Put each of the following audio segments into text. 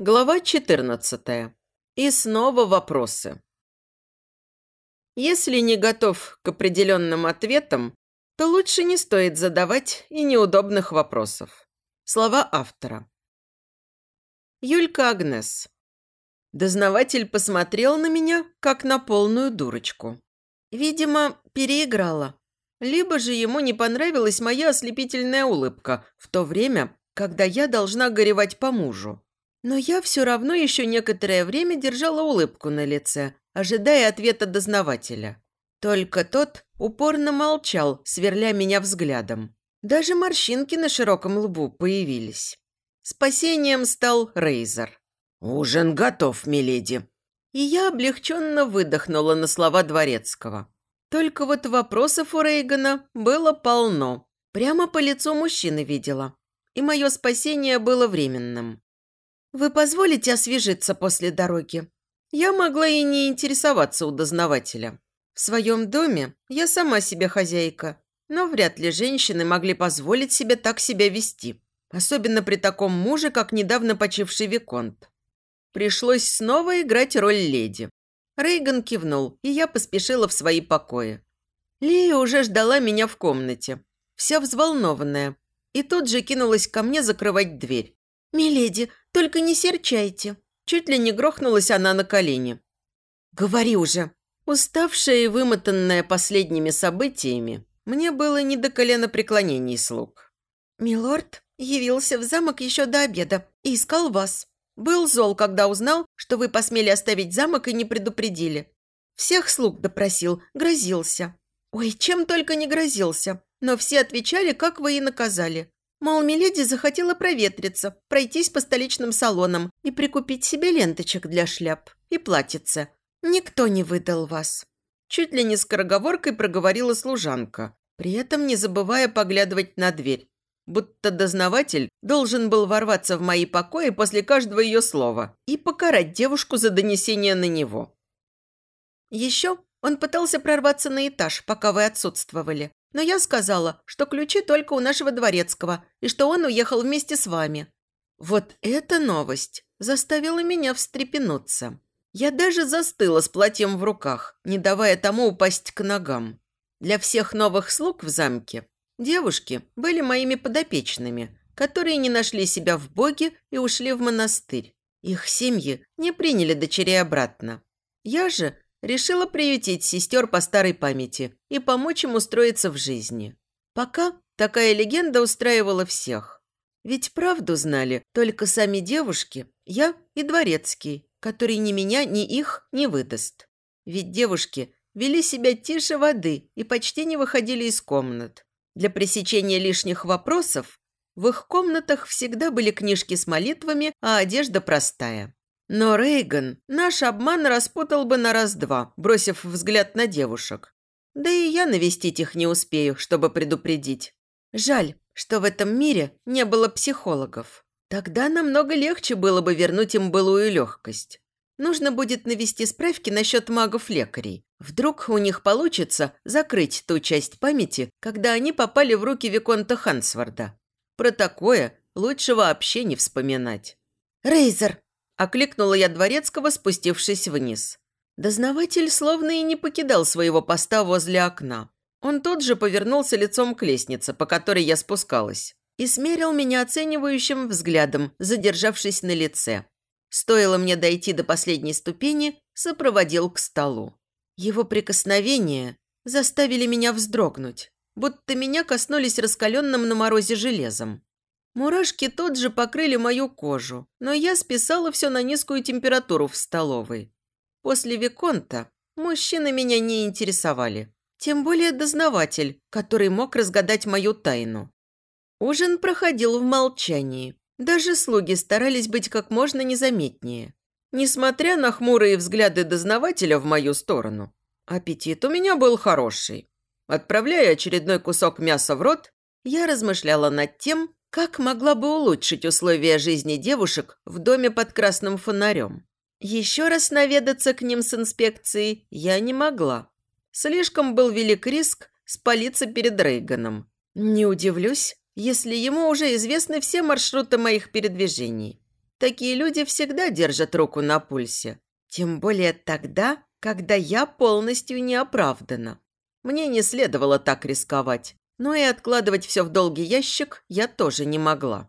Глава 14. И снова вопросы. Если не готов к определенным ответам, то лучше не стоит задавать и неудобных вопросов. Слова автора. Юлька Агнес. Дознаватель посмотрел на меня, как на полную дурочку. Видимо, переиграла. Либо же ему не понравилась моя ослепительная улыбка в то время, когда я должна горевать по мужу. Но я все равно еще некоторое время держала улыбку на лице, ожидая ответа дознавателя. Только тот упорно молчал, сверля меня взглядом. Даже морщинки на широком лбу появились. Спасением стал Рейзер. «Ужин готов, миледи». И я облегченно выдохнула на слова Дворецкого. Только вот вопросов у Рейгана было полно. Прямо по лицу мужчины видела. И мое спасение было временным. «Вы позволите освежиться после дороги?» Я могла и не интересоваться у дознавателя. В своем доме я сама себе хозяйка, но вряд ли женщины могли позволить себе так себя вести, особенно при таком муже, как недавно почивший Виконт. Пришлось снова играть роль леди. Рейган кивнул, и я поспешила в свои покои. Лия уже ждала меня в комнате, вся взволнованная, и тут же кинулась ко мне закрывать дверь. «Миледи, только не серчайте!» Чуть ли не грохнулась она на колени. «Говори уже!» Уставшая и вымотанная последними событиями, мне было не до колена преклонений слуг. «Милорд явился в замок еще до обеда и искал вас. Был зол, когда узнал, что вы посмели оставить замок и не предупредили. Всех слуг допросил, грозился. Ой, чем только не грозился, но все отвечали, как вы и наказали. Мол, Миледи захотела проветриться, пройтись по столичным салонам и прикупить себе ленточек для шляп и платьица. Никто не выдал вас. Чуть ли не скороговоркой проговорила служанка, при этом не забывая поглядывать на дверь. Будто дознаватель должен был ворваться в мои покои после каждого ее слова и покарать девушку за донесение на него. Еще он пытался прорваться на этаж, пока вы отсутствовали. Но я сказала, что ключи только у нашего дворецкого и что он уехал вместе с вами. Вот эта новость заставила меня встрепенуться. Я даже застыла с платьем в руках, не давая тому упасть к ногам. Для всех новых слуг в замке девушки были моими подопечными, которые не нашли себя в Боге и ушли в монастырь. Их семьи не приняли дочерей обратно. Я же решила приютить сестер по старой памяти и помочь им устроиться в жизни. Пока такая легенда устраивала всех. Ведь правду знали только сами девушки, я и дворецкий, который ни меня, ни их не выдаст. Ведь девушки вели себя тише воды и почти не выходили из комнат. Для пресечения лишних вопросов в их комнатах всегда были книжки с молитвами, а одежда простая. Но Рейган наш обман распутал бы на раз-два, бросив взгляд на девушек. Да и я навестить их не успею, чтобы предупредить. Жаль, что в этом мире не было психологов. Тогда намного легче было бы вернуть им былую легкость. Нужно будет навести справки насчет магов-лекарей. Вдруг у них получится закрыть ту часть памяти, когда они попали в руки Виконта Хансварда. Про такое лучше вообще не вспоминать. «Рейзер!» Окликнула я Дворецкого, спустившись вниз. Дознаватель словно и не покидал своего поста возле окна. Он тут же повернулся лицом к лестнице, по которой я спускалась, и смерил меня оценивающим взглядом, задержавшись на лице. Стоило мне дойти до последней ступени, сопроводил к столу. Его прикосновения заставили меня вздрогнуть, будто меня коснулись раскаленным на морозе железом. Мурашки тут же покрыли мою кожу, но я списала все на низкую температуру в столовой. После Виконта мужчины меня не интересовали. Тем более дознаватель, который мог разгадать мою тайну. Ужин проходил в молчании. Даже слуги старались быть как можно незаметнее. Несмотря на хмурые взгляды дознавателя в мою сторону, аппетит у меня был хороший. Отправляя очередной кусок мяса в рот, я размышляла над тем, как могла бы улучшить условия жизни девушек в доме под красным фонарем? Еще раз наведаться к ним с инспекцией я не могла. Слишком был велик риск спалиться перед Рейганом. Не удивлюсь, если ему уже известны все маршруты моих передвижений. Такие люди всегда держат руку на пульсе. Тем более тогда, когда я полностью не оправдана. Мне не следовало так рисковать, но и откладывать все в долгий ящик я тоже не могла.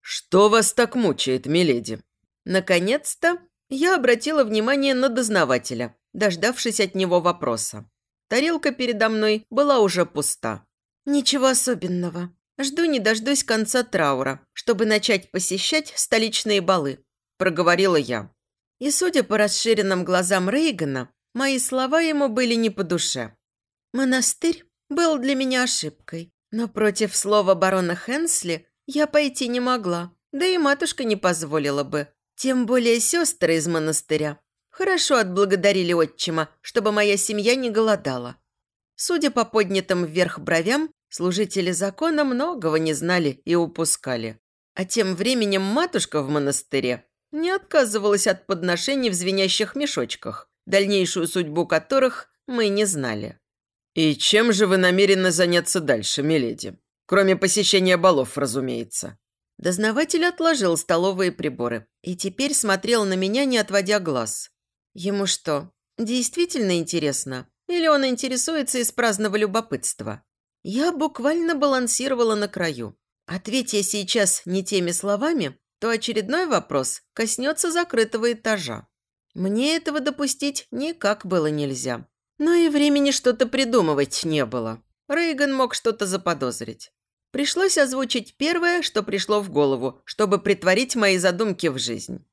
«Что вас так мучает, миледи?» Наконец-то я обратила внимание на дознавателя, дождавшись от него вопроса. Тарелка передо мной была уже пуста. «Ничего особенного. Жду не дождусь конца траура, чтобы начать посещать столичные балы», – проговорила я. И, судя по расширенным глазам Рейгана, мои слова ему были не по душе. Монастырь был для меня ошибкой, но против слова барона Хенсли я пойти не могла, да и матушка не позволила бы. Тем более сестры из монастыря хорошо отблагодарили отчима, чтобы моя семья не голодала. Судя по поднятым вверх бровям, служители закона многого не знали и упускали. А тем временем матушка в монастыре не отказывалась от подношений в звенящих мешочках, дальнейшую судьбу которых мы не знали. «И чем же вы намерены заняться дальше, миледи? Кроме посещения балов, разумеется». Дознаватель отложил столовые приборы и теперь смотрел на меня, не отводя глаз. Ему что, действительно интересно? Или он интересуется из праздного любопытства? Я буквально балансировала на краю. Ответь я сейчас не теми словами, то очередной вопрос коснется закрытого этажа. Мне этого допустить никак было нельзя. Но и времени что-то придумывать не было. Рейган мог что-то заподозрить. Пришлось озвучить первое, что пришло в голову, чтобы притворить мои задумки в жизнь.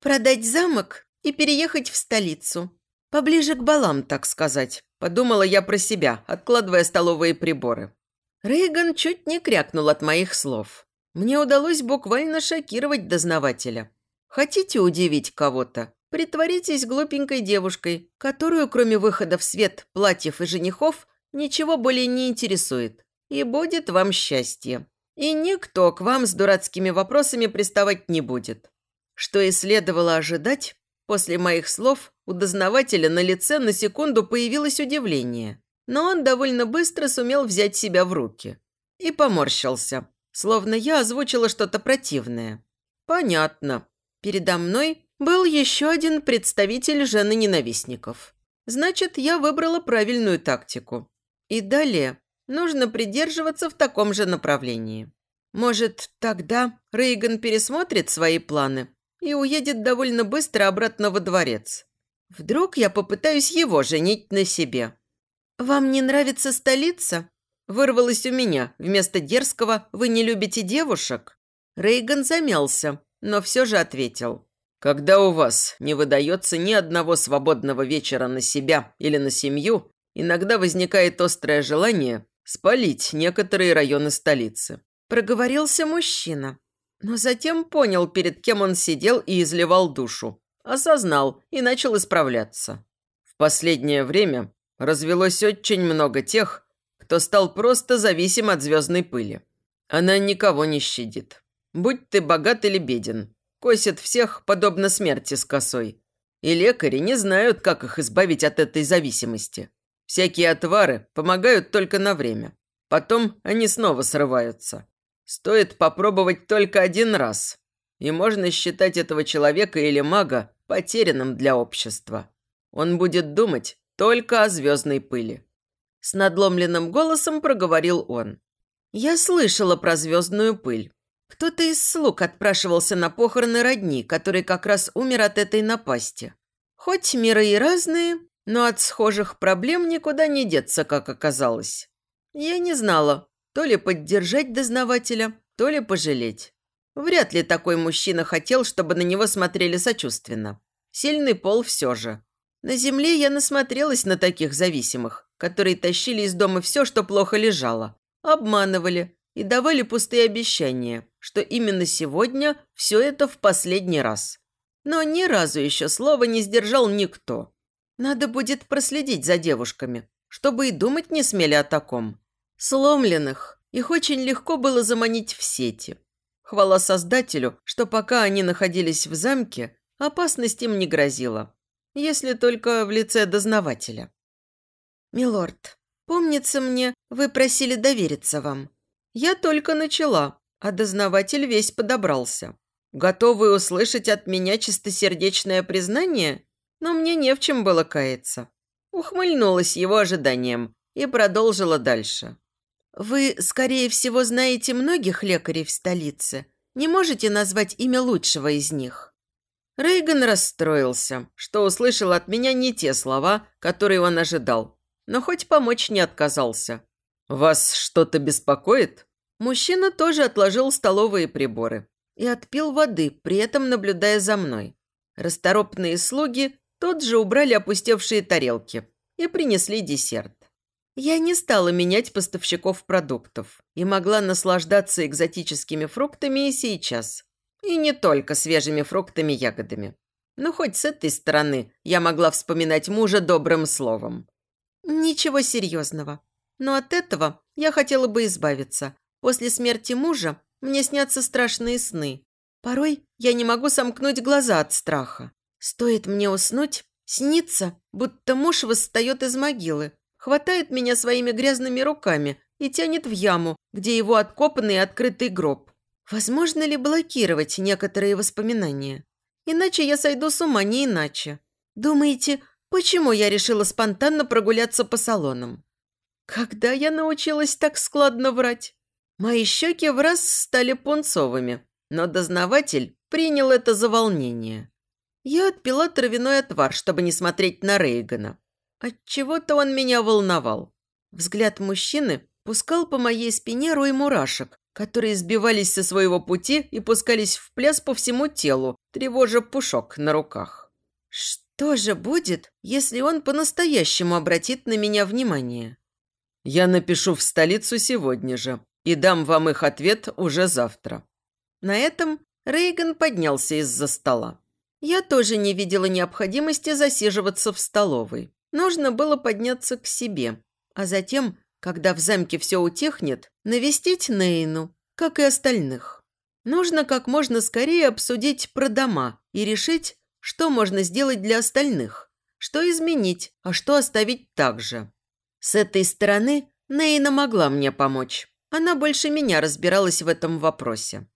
Продать замок и переехать в столицу. Поближе к балам, так сказать. Подумала я про себя, откладывая столовые приборы. Рейган чуть не крякнул от моих слов. Мне удалось буквально шокировать дознавателя. Хотите удивить кого-то? Притворитесь глупенькой девушкой, которую, кроме выхода в свет, платьев и женихов, ничего более не интересует. И будет вам счастье. И никто к вам с дурацкими вопросами приставать не будет. Что и следовало ожидать, после моих слов у дознавателя на лице на секунду появилось удивление. Но он довольно быстро сумел взять себя в руки. И поморщился, словно я озвучила что-то противное. Понятно. Передо мной был еще один представитель жены ненавистников. Значит, я выбрала правильную тактику. И далее нужно придерживаться в таком же направлении. Может, тогда Рейган пересмотрит свои планы и уедет довольно быстро обратно во дворец. Вдруг я попытаюсь его женить на себе. «Вам не нравится столица?» Вырвалось у меня. Вместо дерзкого «Вы не любите девушек?» Рейган замялся, но все же ответил. «Когда у вас не выдается ни одного свободного вечера на себя или на семью, иногда возникает острое желание спалить некоторые районы столицы». Проговорился мужчина, но затем понял, перед кем он сидел и изливал душу. Осознал и начал исправляться. В последнее время развелось очень много тех, кто стал просто зависим от звездной пыли. Она никого не щадит. Будь ты богат или беден, косит всех, подобно смерти с косой. И лекари не знают, как их избавить от этой зависимости. Всякие отвары помогают только на время. Потом они снова срываются. Стоит попробовать только один раз. И можно считать этого человека или мага потерянным для общества. Он будет думать только о звездной пыли. С надломленным голосом проговорил он. Я слышала про звездную пыль. Кто-то из слуг отпрашивался на похороны родни, который как раз умер от этой напасти. Хоть миры и разные, но от схожих проблем никуда не деться, как оказалось. Я не знала, то ли поддержать дознавателя, то ли пожалеть. Вряд ли такой мужчина хотел, чтобы на него смотрели сочувственно. Сильный пол все же. На земле я насмотрелась на таких зависимых которые тащили из дома все, что плохо лежало, обманывали и давали пустые обещания, что именно сегодня все это в последний раз. Но ни разу еще слова не сдержал никто. Надо будет проследить за девушками, чтобы и думать не смели о таком. Сломленных их очень легко было заманить в сети. Хвала Создателю, что пока они находились в замке, опасность им не грозила. Если только в лице дознавателя. «Милорд, помнится мне, вы просили довериться вам. Я только начала, а дознаватель весь подобрался. готовый услышать от меня чистосердечное признание? Но мне не в чем было каяться. Ухмыльнулась его ожиданием и продолжила дальше. «Вы, скорее всего, знаете многих лекарей в столице. Не можете назвать имя лучшего из них?» Рейган расстроился, что услышал от меня не те слова, которые он ожидал, но хоть помочь не отказался. «Вас что-то беспокоит?» Мужчина тоже отложил столовые приборы и отпил воды, при этом наблюдая за мной. Расторопные слуги тут же убрали опустевшие тарелки и принесли десерт. Я не стала менять поставщиков продуктов и могла наслаждаться экзотическими фруктами и сейчас. И не только свежими фруктами-ягодами. Но хоть с этой стороны я могла вспоминать мужа добрым словом. Ничего серьезного. Но от этого я хотела бы избавиться. После смерти мужа мне снятся страшные сны. Порой я не могу сомкнуть глаза от страха. Стоит мне уснуть, снится, будто муж восстает из могилы, хватает меня своими грязными руками и тянет в яму, где его откопанный открытый гроб. Возможно ли блокировать некоторые воспоминания? Иначе я сойду с ума, не иначе. Думаете, почему я решила спонтанно прогуляться по салонам? Когда я научилась так складно врать? Мои щеки в раз стали пунцовыми, но дознаватель принял это за волнение. Я отпила травяной отвар, чтобы не смотреть на Рейгана. Отчего-то он меня волновал. Взгляд мужчины пускал по моей спине рой мурашек, которые сбивались со своего пути и пускались в пляс по всему телу, тревожа пушок на руках. Что же будет, если он по-настоящему обратит на меня внимание? Я напишу в столицу сегодня же и дам вам их ответ уже завтра. На этом Рейган поднялся из-за стола. Я тоже не видела необходимости засиживаться в столовой. Нужно было подняться к себе, а затем когда в замке все утихнет, навестить Нейну, как и остальных. Нужно как можно скорее обсудить про дома и решить, что можно сделать для остальных, что изменить, а что оставить так же. С этой стороны Нейна могла мне помочь. Она больше меня разбиралась в этом вопросе.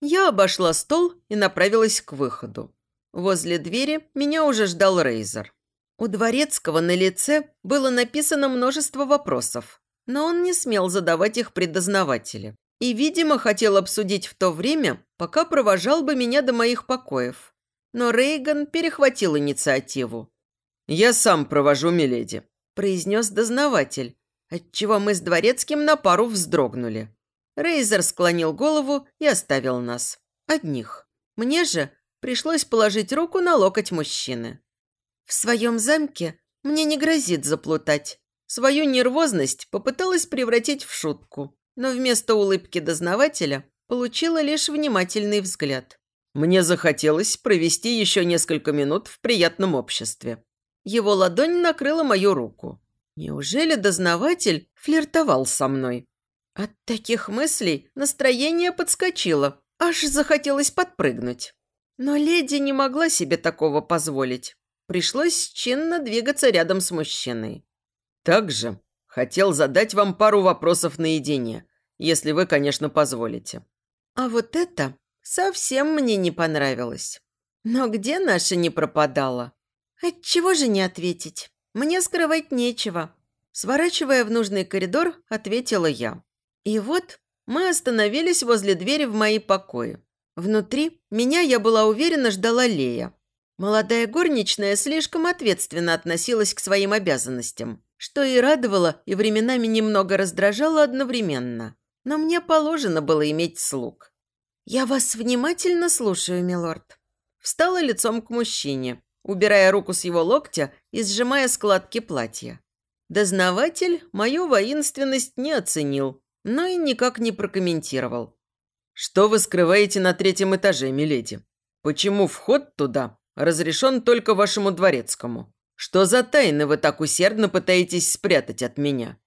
Я обошла стол и направилась к выходу. Возле двери меня уже ждал Рейзер. У Дворецкого на лице было написано множество вопросов, но он не смел задавать их предознавателе. И, видимо, хотел обсудить в то время, пока провожал бы меня до моих покоев. Но Рейган перехватил инициативу. «Я сам провожу Миледи», – произнес дознаватель, отчего мы с Дворецким на пару вздрогнули. Рейзер склонил голову и оставил нас. Одних. Мне же пришлось положить руку на локоть мужчины. В своем замке мне не грозит заплутать. Свою нервозность попыталась превратить в шутку, но вместо улыбки дознавателя получила лишь внимательный взгляд. Мне захотелось провести еще несколько минут в приятном обществе. Его ладонь накрыла мою руку. Неужели дознаватель флиртовал со мной? От таких мыслей настроение подскочило, аж захотелось подпрыгнуть. Но леди не могла себе такого позволить. Пришлось чинно двигаться рядом с мужчиной. Также хотел задать вам пару вопросов наедине, если вы, конечно, позволите. А вот это совсем мне не понравилось. Но где наша не пропадала? Отчего же не ответить? Мне скрывать нечего. Сворачивая в нужный коридор, ответила я. И вот мы остановились возле двери в мои покои. Внутри меня, я была уверена, ждала Лея. Молодая горничная слишком ответственно относилась к своим обязанностям что и радовало, и временами немного раздражало одновременно. Но мне положено было иметь слуг. «Я вас внимательно слушаю, милорд». Встала лицом к мужчине, убирая руку с его локтя и сжимая складки платья. Дознаватель мою воинственность не оценил, но и никак не прокомментировал. «Что вы скрываете на третьем этаже, миледи? Почему вход туда разрешен только вашему дворецкому?» Что за тайны вы так усердно пытаетесь спрятать от меня?